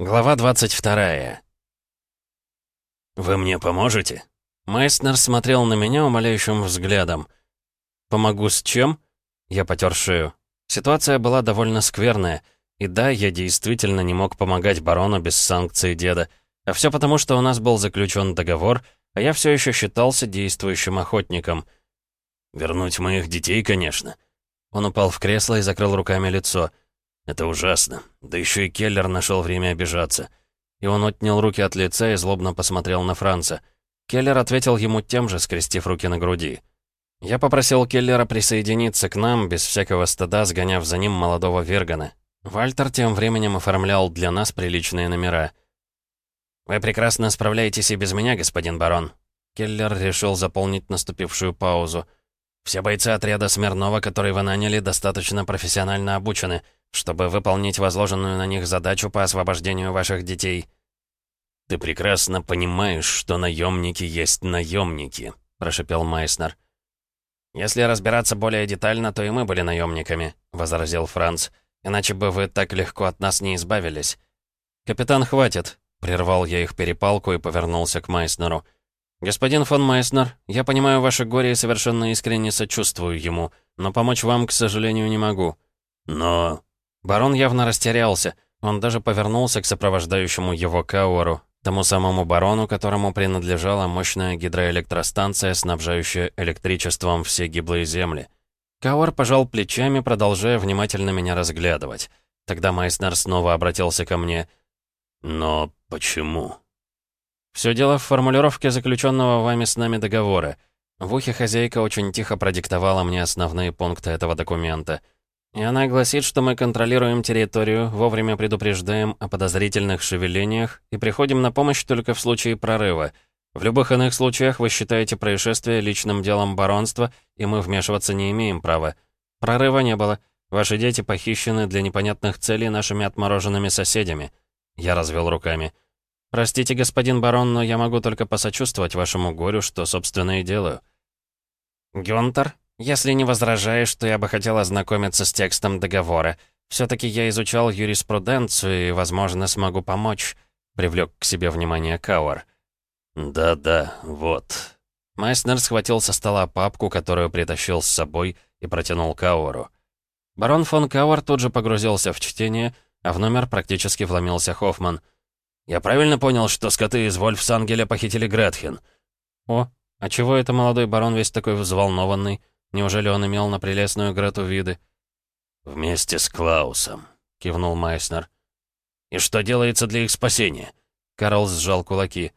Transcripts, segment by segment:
Глава 22 «Вы мне поможете?» Майснер смотрел на меня умоляющим взглядом. «Помогу с чем?» Я потер шею. Ситуация была довольно скверная. И да, я действительно не мог помогать барону без санкции деда. А все потому, что у нас был заключен договор, а я все еще считался действующим охотником. «Вернуть моих детей, конечно». Он упал в кресло и закрыл руками лицо. «Это ужасно. Да еще и Келлер нашел время обижаться». И он отнял руки от лица и злобно посмотрел на Франца. Келлер ответил ему тем же, скрестив руки на груди. Я попросил Келлера присоединиться к нам, без всякого стыда, сгоняв за ним молодого Вергана. Вальтер тем временем оформлял для нас приличные номера. «Вы прекрасно справляетесь и без меня, господин барон». Келлер решил заполнить наступившую паузу. «Все бойцы отряда Смирнова, которые вы наняли, достаточно профессионально обучены чтобы выполнить возложенную на них задачу по освобождению ваших детей». «Ты прекрасно понимаешь, что наемники есть наемники», — прошепел Майснер. «Если разбираться более детально, то и мы были наемниками», — возразил Франц. «Иначе бы вы так легко от нас не избавились». «Капитан, хватит», — прервал я их перепалку и повернулся к Майснеру. «Господин фон Майснер, я понимаю ваше горе и совершенно искренне сочувствую ему, но помочь вам, к сожалению, не могу». «Но...» Барон явно растерялся. Он даже повернулся к сопровождающему его Кауэру, тому самому барону, которому принадлежала мощная гидроэлектростанция, снабжающая электричеством все гиблые земли. Кауэр пожал плечами, продолжая внимательно меня разглядывать. Тогда Майснер снова обратился ко мне. «Но почему?» «Все дело в формулировке заключенного вами с нами договора. В ухе хозяйка очень тихо продиктовала мне основные пункты этого документа». И она гласит, что мы контролируем территорию, вовремя предупреждаем о подозрительных шевелениях и приходим на помощь только в случае прорыва. В любых иных случаях вы считаете происшествие личным делом баронства, и мы вмешиваться не имеем права. Прорыва не было. Ваши дети похищены для непонятных целей нашими отмороженными соседями. Я развел руками. Простите, господин барон, но я могу только посочувствовать вашему горю, что, собственно, и делаю. Гюнтер, «Если не возражаешь, то я бы хотел ознакомиться с текстом договора. Все-таки я изучал юриспруденцию и, возможно, смогу помочь», — привлек к себе внимание Кауэр. «Да-да, вот». Майснер схватил со стола папку, которую притащил с собой, и протянул Кауэру. Барон фон Кауэр тут же погрузился в чтение, а в номер практически вломился Хоффман. «Я правильно понял, что скоты из Вольфсангеля похитили Гретхен?» «О, а чего это молодой барон весь такой взволнованный?» Неужели он имел на прелестную Грету виды? «Вместе с Клаусом», — кивнул Майснер. «И что делается для их спасения?» Карл сжал кулаки.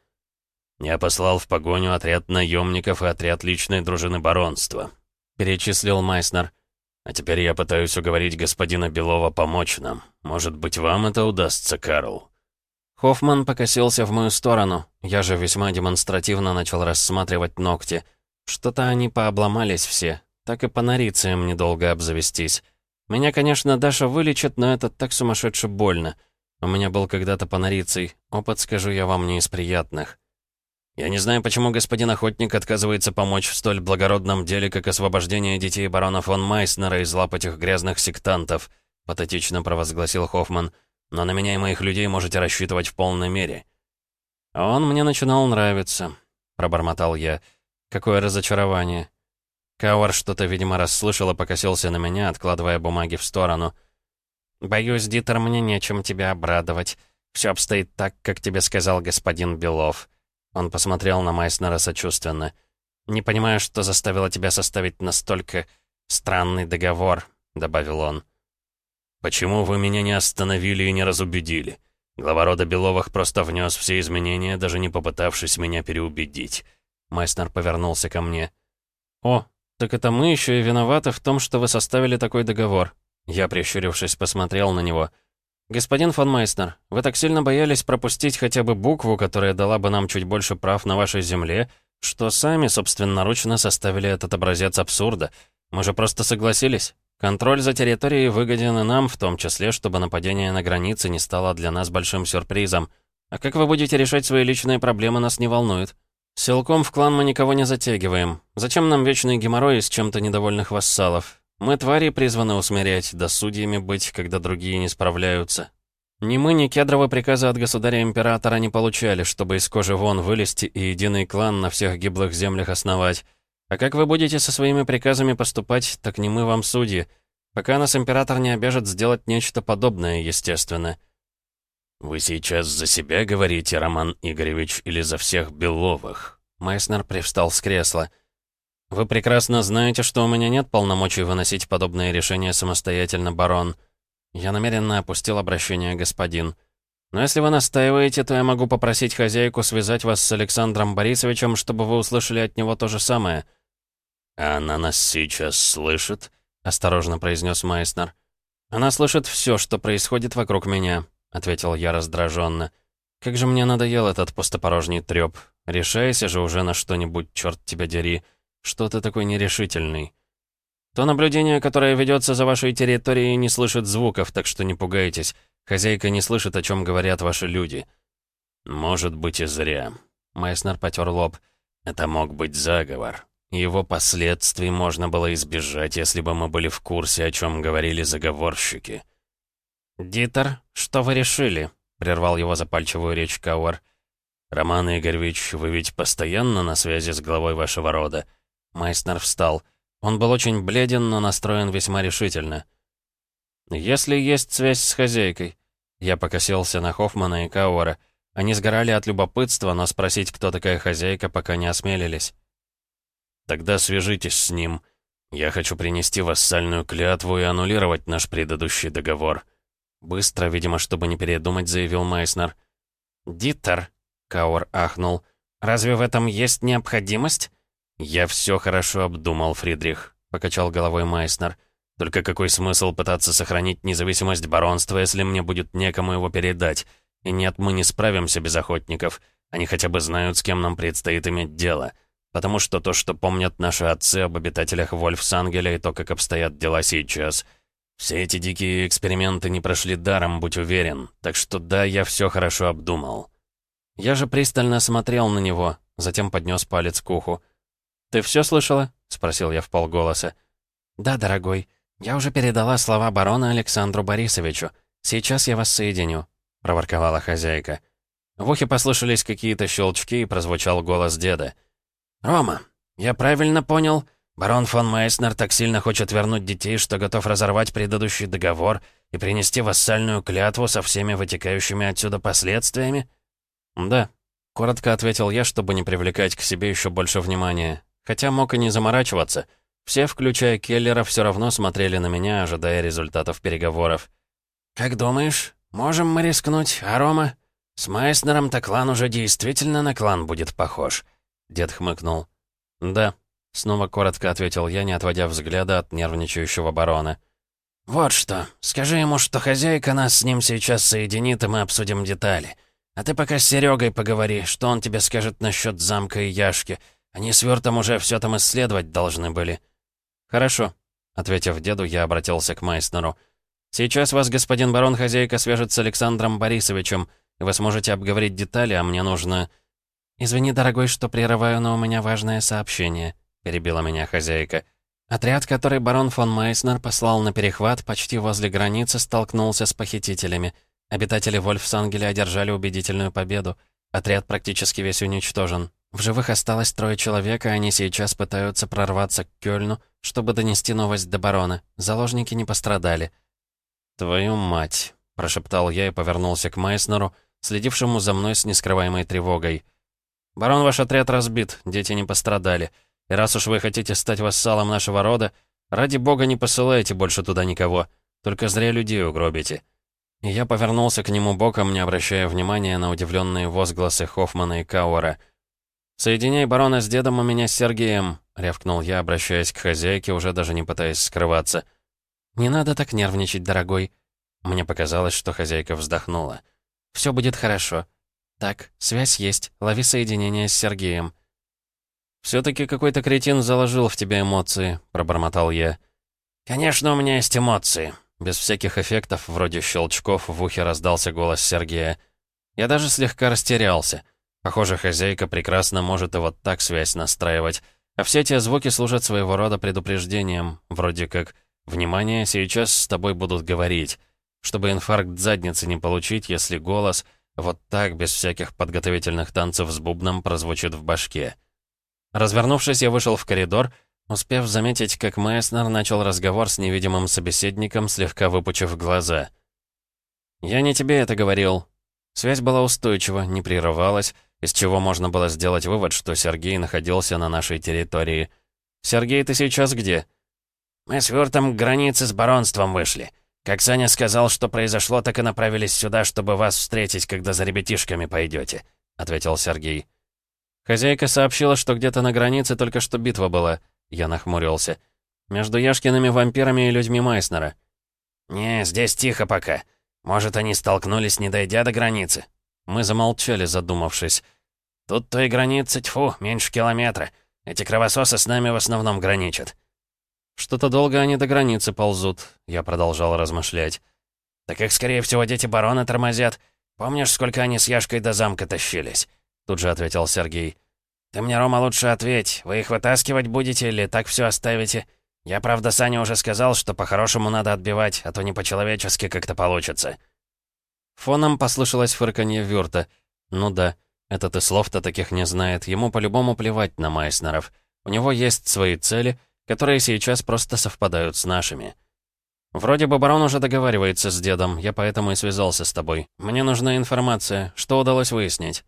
«Я послал в погоню отряд наемников и отряд личной дружины баронства», — перечислил Майснер. «А теперь я пытаюсь уговорить господина Белова помочь нам. Может быть, вам это удастся, Карл?» Хоффман покосился в мою сторону. Я же весьма демонстративно начал рассматривать ногти — что-то они пообломались все. Так и по нарициям недолго обзавестись. Меня, конечно, Даша вылечит, но это так сумасшедше больно. У меня был когда-то панорицей. Опыт, скажу я вам, не из приятных. Я не знаю, почему господин охотник отказывается помочь в столь благородном деле, как освобождение детей барона фон Майснера из лап этих грязных сектантов, патетично провозгласил Хоффман. Но на меня и моих людей можете рассчитывать в полной мере. Он мне начинал нравиться, пробормотал я. Какое разочарование. Кауэр что-то, видимо, расслышал и покосился на меня, откладывая бумаги в сторону. «Боюсь, Дитер, мне нечем тебя обрадовать. Все обстоит так, как тебе сказал господин Белов». Он посмотрел на Майснера сочувственно. «Не понимаю, что заставило тебя составить настолько странный договор», — добавил он. «Почему вы меня не остановили и не разубедили? Глава рода Беловых просто внес все изменения, даже не попытавшись меня переубедить». Майснер повернулся ко мне. «О, так это мы еще и виноваты в том, что вы составили такой договор». Я, прищурившись, посмотрел на него. «Господин фон Майснер, вы так сильно боялись пропустить хотя бы букву, которая дала бы нам чуть больше прав на вашей земле, что сами собственноручно составили этот образец абсурда. Мы же просто согласились. Контроль за территорией выгоден и нам, в том числе, чтобы нападение на границе не стало для нас большим сюрпризом. А как вы будете решать свои личные проблемы, нас не волнует. Силком в клан мы никого не затягиваем. Зачем нам вечный геморрой из чем-то недовольных вассалов? Мы твари призваны усмирять, да судьями быть, когда другие не справляются. Ни мы, ни кедровые приказы от государя-императора не получали, чтобы из кожи вон вылезти и единый клан на всех гиблых землях основать. А как вы будете со своими приказами поступать, так не мы вам судьи. Пока нас император не обяжет сделать нечто подобное, естественно. «Вы сейчас за себя говорите, Роман Игоревич, или за всех Беловых?» Майснер привстал с кресла. «Вы прекрасно знаете, что у меня нет полномочий выносить подобные решения самостоятельно, барон. Я намеренно опустил обращение господин. Но если вы настаиваете, то я могу попросить хозяйку связать вас с Александром Борисовичем, чтобы вы услышали от него то же самое». «А она нас сейчас слышит?» — осторожно произнес Майснер. «Она слышит все, что происходит вокруг меня», — ответил я раздраженно. «Как же мне надоел этот пустопорожний трёп. Решайся же уже на что-нибудь, черт тебя дери. Что ты такой нерешительный?» «То наблюдение, которое ведется за вашей территорией, не слышит звуков, так что не пугайтесь. Хозяйка не слышит, о чем говорят ваши люди». «Может быть и зря». Майснер потер лоб. «Это мог быть заговор. Его последствий можно было избежать, если бы мы были в курсе, о чем говорили заговорщики». «Дитер, что вы решили?» — прервал его запальчивую речь Кауэр. «Роман Игоревич, вы ведь постоянно на связи с главой вашего рода?» Майснер встал. Он был очень бледен, но настроен весьма решительно. «Если есть связь с хозяйкой...» Я покосился на Хоффмана и Кауэра. Они сгорали от любопытства, но спросить, кто такая хозяйка, пока не осмелились. «Тогда свяжитесь с ним. Я хочу принести вассальную клятву и аннулировать наш предыдущий договор». Быстро, видимо, чтобы не передумать, заявил Майснер. «Диттер», — Кауэр ахнул, — «разве в этом есть необходимость?» «Я все хорошо обдумал, Фридрих», — покачал головой Майснер. «Только какой смысл пытаться сохранить независимость баронства, если мне будет некому его передать? И нет, мы не справимся без охотников. Они хотя бы знают, с кем нам предстоит иметь дело. Потому что то, что помнят наши отцы об обитателях Вольфсангеля и то, как обстоят дела сейчас...» Все эти дикие эксперименты не прошли даром, будь уверен. Так что да, я все хорошо обдумал. Я же пристально смотрел на него, затем поднес палец к уху. «Ты все слышала?» — спросил я в полголоса. «Да, дорогой. Я уже передала слова барона Александру Борисовичу. Сейчас я вас соединю», — проворковала хозяйка. В ухе послышались какие-то щелчки, и прозвучал голос деда. «Рома, я правильно понял?» Барон фон Мейснер так сильно хочет вернуть детей, что готов разорвать предыдущий договор и принести вассальную клятву со всеми вытекающими отсюда последствиями? Да, коротко ответил я, чтобы не привлекать к себе еще больше внимания. Хотя мог и не заморачиваться. Все, включая Келлера, все равно смотрели на меня, ожидая результатов переговоров. «Как думаешь, можем мы рискнуть, а Рома? С Майснером-то клан уже действительно на клан будет похож», — дед хмыкнул. «Да», Снова коротко ответил я, не отводя взгляда от нервничающего барона. «Вот что. Скажи ему, что хозяйка нас с ним сейчас соединит, и мы обсудим детали. А ты пока с Серегой поговори, что он тебе скажет насчет замка и Яшки. Они с Вертом уже все там исследовать должны были». «Хорошо», — ответив деду, я обратился к Майснеру. «Сейчас вас, господин барон, хозяйка свяжет с Александром Борисовичем, и вы сможете обговорить детали, а мне нужно...» «Извини, дорогой, что прерываю, но у меня важное сообщение», — перебила меня хозяйка. Отряд, который барон фон Майснер послал на перехват почти возле границы, столкнулся с похитителями. Обитатели Вольфсангеля одержали убедительную победу. Отряд практически весь уничтожен. В живых осталось трое человек, и они сейчас пытаются прорваться к Кёльну, чтобы донести новость до барона. Заложники не пострадали. «Твою мать!» — прошептал я и повернулся к Майснеру, следившему за мной с нескрываемой тревогой. «Барон, ваш отряд разбит, дети не пострадали. И раз уж вы хотите стать вассалом нашего рода, ради бога не посылайте больше туда никого. Только зря людей угробите». И я повернулся к нему боком, не обращая внимания на удивленные возгласы Хоффмана и Кауэра. «Соединяй барона с дедом, у меня с Сергеем», — рявкнул я, обращаясь к хозяйке, уже даже не пытаясь скрываться. «Не надо так нервничать, дорогой». Мне показалось, что хозяйка вздохнула. «Все будет хорошо. Так, связь есть. Лови соединение с Сергеем». «Все-таки какой-то кретин заложил в тебя эмоции», — пробормотал я. «Конечно, у меня есть эмоции». Без всяких эффектов, вроде щелчков, в ухе раздался голос Сергея. Я даже слегка растерялся. Похоже, хозяйка прекрасно может и вот так связь настраивать. А все эти звуки служат своего рода предупреждением, вроде как «Внимание, сейчас с тобой будут говорить». чтобы инфаркт задницы не получить, если голос вот так, без всяких подготовительных танцев с бубном, прозвучит в башке. Развернувшись, я вышел в коридор, успев заметить, как Майснер начал разговор с невидимым собеседником, слегка выпучив глаза. «Я не тебе это говорил». Связь была устойчива, не прерывалась, из чего можно было сделать вывод, что Сергей находился на нашей территории. «Сергей, ты сейчас где?» «Мы с Вюртом к границе с баронством вышли. Как Саня сказал, что произошло, так и направились сюда, чтобы вас встретить, когда за ребятишками пойдете», — ответил Сергей. «Хозяйка сообщила, что где-то на границе только что битва была», — я нахмурился. «Между Яшкиными вампирами и людьми Майснера». «Не, здесь тихо пока. Может, они столкнулись, не дойдя до границы?» Мы замолчали, задумавшись. «Тут той границы, тьфу, меньше километра. Эти кровососы с нами в основном граничат». «Что-то долго они до границы ползут», — я продолжал размышлять. «Так их, скорее всего, дети барона тормозят. Помнишь, сколько они с Яшкой до замка тащились?» Тут же ответил Сергей. «Ты мне, Рома, лучше ответь. Вы их вытаскивать будете или так все оставите? Я, правда, Саня уже сказал, что по-хорошему надо отбивать, а то не по-человечески как-то получится». Фоном послышалось фырканье Вюрта. «Ну да, этот и слов-то таких не знает. Ему по-любому плевать на Майснеров. У него есть свои цели, которые сейчас просто совпадают с нашими». «Вроде бы барон уже договаривается с дедом, я поэтому и связался с тобой. Мне нужна информация. Что удалось выяснить?»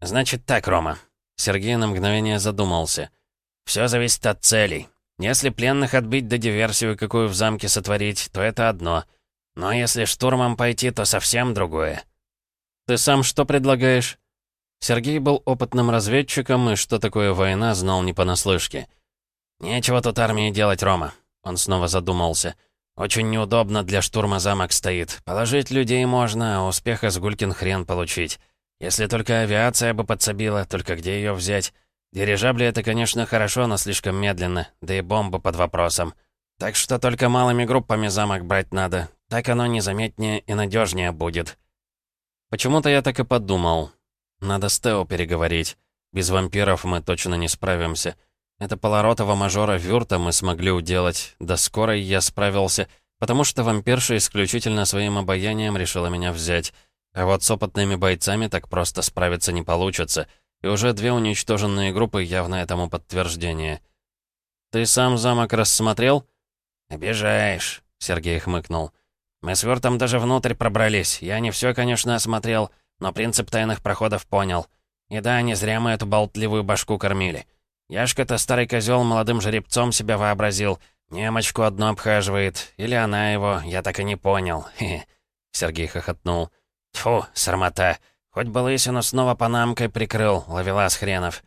«Значит так, Рома». Сергей на мгновение задумался. «Все зависит от целей. Если пленных отбить да диверсию, какую в замке сотворить, то это одно. Но если штурмом пойти, то совсем другое». «Ты сам что предлагаешь?» Сергей был опытным разведчиком и что такое война знал не понаслышке. «Нечего тут армии делать, Рома». Он снова задумался. «Очень неудобно для штурма замок стоит. Положить людей можно, а успеха с Гулькин хрен получить. Если только авиация бы подсобила, только где ее взять? Дирижабли — это, конечно, хорошо, но слишком медленно, да и бомба под вопросом. Так что только малыми группами замок брать надо. Так оно незаметнее и надежнее будет. Почему-то я так и подумал. Надо с Тео переговорить. Без вампиров мы точно не справимся. Это полоротого мажора Вюрта мы смогли уделать. До скорой я справился, потому что вампирша исключительно своим обаянием решила меня взять. А вот с опытными бойцами так просто справиться не получится, и уже две уничтоженные группы явно этому подтверждение. «Ты сам замок рассмотрел?» «Обижаешь», — Сергей хмыкнул. «Мы с Вёртом даже внутрь пробрались. Я не все, конечно, осмотрел, но принцип тайных проходов понял. И да, не зря мы эту болтливую башку кормили. Яшка-то старый козел молодым жеребцом себя вообразил. Немочку одну обхаживает. Или она его, я так и не понял. Хе -хе. Сергей хохотнул. Тьфу, срамота. Хоть бы лысину снова панамкой прикрыл, ловелас хренов.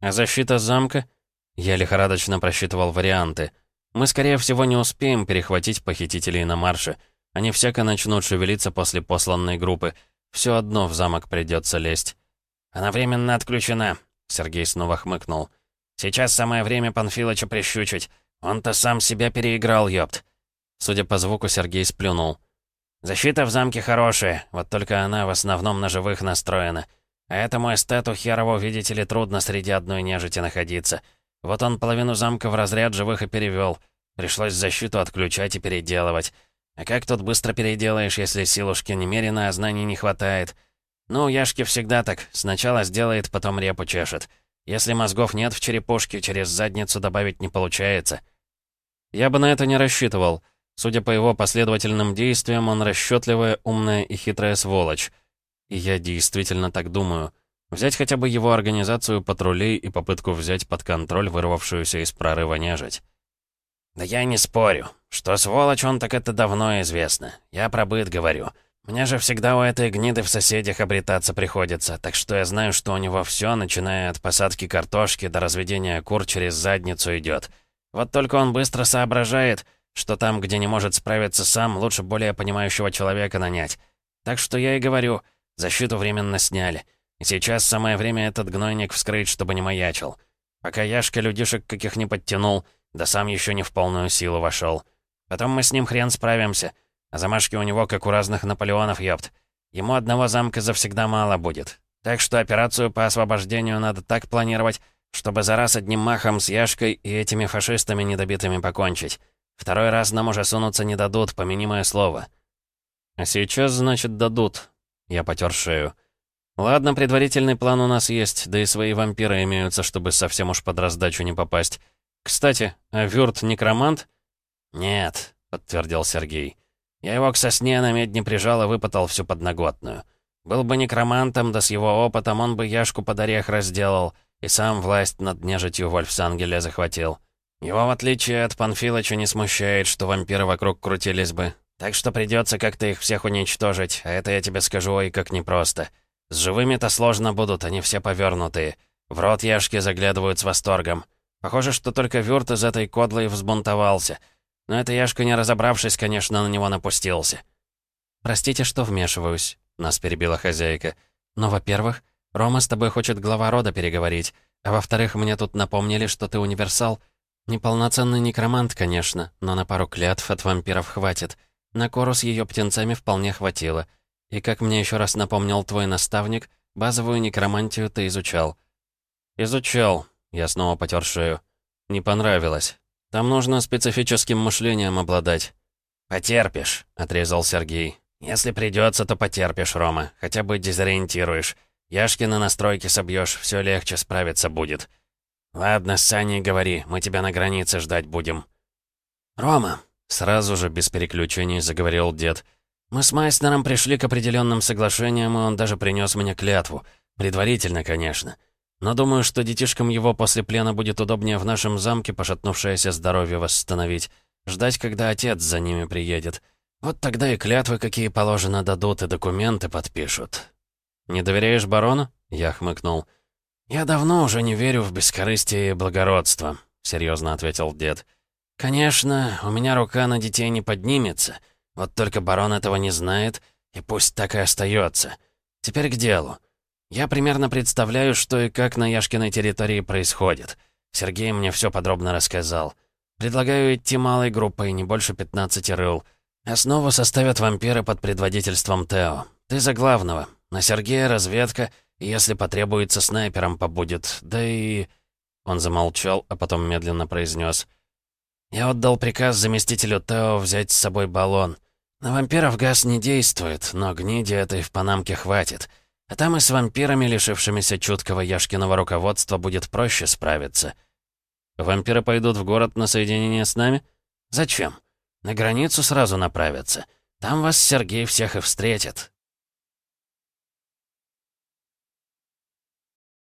А защита замка? Я лихорадочно просчитывал варианты. Мы, скорее всего, не успеем перехватить похитителей на марше. Они всяко начнут шевелиться после посланной группы. Все одно в замок придется лезть. Она временно отключена. Сергей снова хмыкнул. Сейчас самое время Панфилыча прищучить. Он-то сам себя переиграл, ёпт. Судя по звуку, Сергей сплюнул. Защита в замке хорошая, вот только она в основном на живых настроена. А этому эстету херово, видите ли, трудно среди одной нежити находиться. Вот он половину замка в разряд живых и перевел. Пришлось защиту отключать и переделывать. А как тут быстро переделаешь, если силушки немерено, а знаний не хватает? Ну, Яшки всегда так. Сначала сделает, потом репу чешет. Если мозгов нет в черепушке, через задницу добавить не получается. Я бы на это не рассчитывал. Судя по его последовательным действиям, он расчетливая, умная и хитрая сволочь. И я действительно так думаю. Взять хотя бы его организацию патрулей и попытку взять под контроль вырвавшуюся из прорыва нежить. «Да я не спорю. Что сволочь он, так это давно известно. Я про быт говорю. Мне же всегда у этой гниды в соседях обретаться приходится, так что я знаю, что у него все, начиная от посадки картошки до разведения кур через задницу идет. Вот только он быстро соображает — что там, где не может справиться сам, лучше более понимающего человека нанять. Так что я и говорю, защиту временно сняли. И сейчас самое время этот гнойник вскрыть, чтобы не маячил. Пока Яшка людишек каких не подтянул, да сам еще не в полную силу вошел. Потом мы с ним хрен справимся. А замашки у него, как у разных Наполеонов, ёпт. Ему одного замка завсегда мало будет. Так что операцию по освобождению надо так планировать, чтобы за раз одним махом с Яшкой и этими фашистами недобитыми покончить. Второй раз нам уже сунуться не дадут, помяни мое слово». А сейчас, значит, дадут. Я потер шею. Ладно, предварительный план у нас есть, да и свои вампиры имеются, чтобы совсем уж под раздачу не попасть. Кстати, а Вюрт некромант? Нет, подтвердил Сергей. Я его к сосне на медне прижал и выпытал всю подноготную. Был бы некромантом, да с его опытом он бы Яшку под орех разделал и сам власть над нежитью Вольфсангеля захватил. Его, в отличие от Панфилыча, не смущает, что вампиры вокруг крутились бы. Так что придется как-то их всех уничтожить, а это я тебе скажу, ой, как непросто. С живыми-то сложно будут, они все повернутые. В рот Яшки заглядывают с восторгом. Похоже, что только Вюрт из этой кодлы взбунтовался. Но это Яшка, не разобравшись, конечно, на него напустился. «Простите, что вмешиваюсь», — нас перебила хозяйка. «Но, во-первых, Рома с тобой хочет глава рода переговорить, а во-вторых, мне тут напомнили, что ты универсал. Неполноценный некромант, конечно, но на пару клятв от вампиров хватит. На кору с ее птенцами вполне хватило». И как мне еще раз напомнил твой наставник, базовую некромантию ты изучал. Изучал. Я снова потер шею. Не понравилось. Там нужно специфическим мышлением обладать. «Потерпишь», — отрезал Сергей. «Если придется, то потерпишь, Рома. Хотя бы дезориентируешь. Яшки на настройке собьешь, все легче справиться будет. Ладно, с Саней говори, мы тебя на границе ждать будем». «Рома», — сразу же без переключений заговорил дед, — мы с Майснером пришли к определенным соглашениям, и он даже принес мне клятву. Предварительно, конечно. Но думаю, что детишкам его после плена будет удобнее в нашем замке пошатнувшееся здоровье восстановить. Ждать, когда отец за ними приедет. Вот тогда и клятвы, какие положено, дадут, и документы подпишут. «Не доверяешь барону?» — я хмыкнул. «Я давно уже не верю в бескорыстие и благородство», — серьезно ответил дед. «Конечно, у меня рука на детей не поднимется». Вот только барон этого не знает, и пусть так и остается. Теперь к делу. Я примерно представляю, что и как на Яшкиной территории происходит. Сергей мне все подробно рассказал. Предлагаю идти малой группой, не больше 15 рыл. Основу составят вампиры под предводительством Тео. Ты за главного. На Сергея разведка, если потребуется, снайпером побудет. Да и...» Он замолчал, а потом медленно произнес. «Я отдал приказ заместителю Тео взять с собой баллон. На вампиров газ не действует, но гниди этой в Панамке хватит. А там и с вампирами, лишившимися чуткого Яшкиного руководства, будет проще справиться. Вампиры пойдут в город на соединение с нами? Зачем? На границу сразу направятся. Там вас Сергей всех и встретит.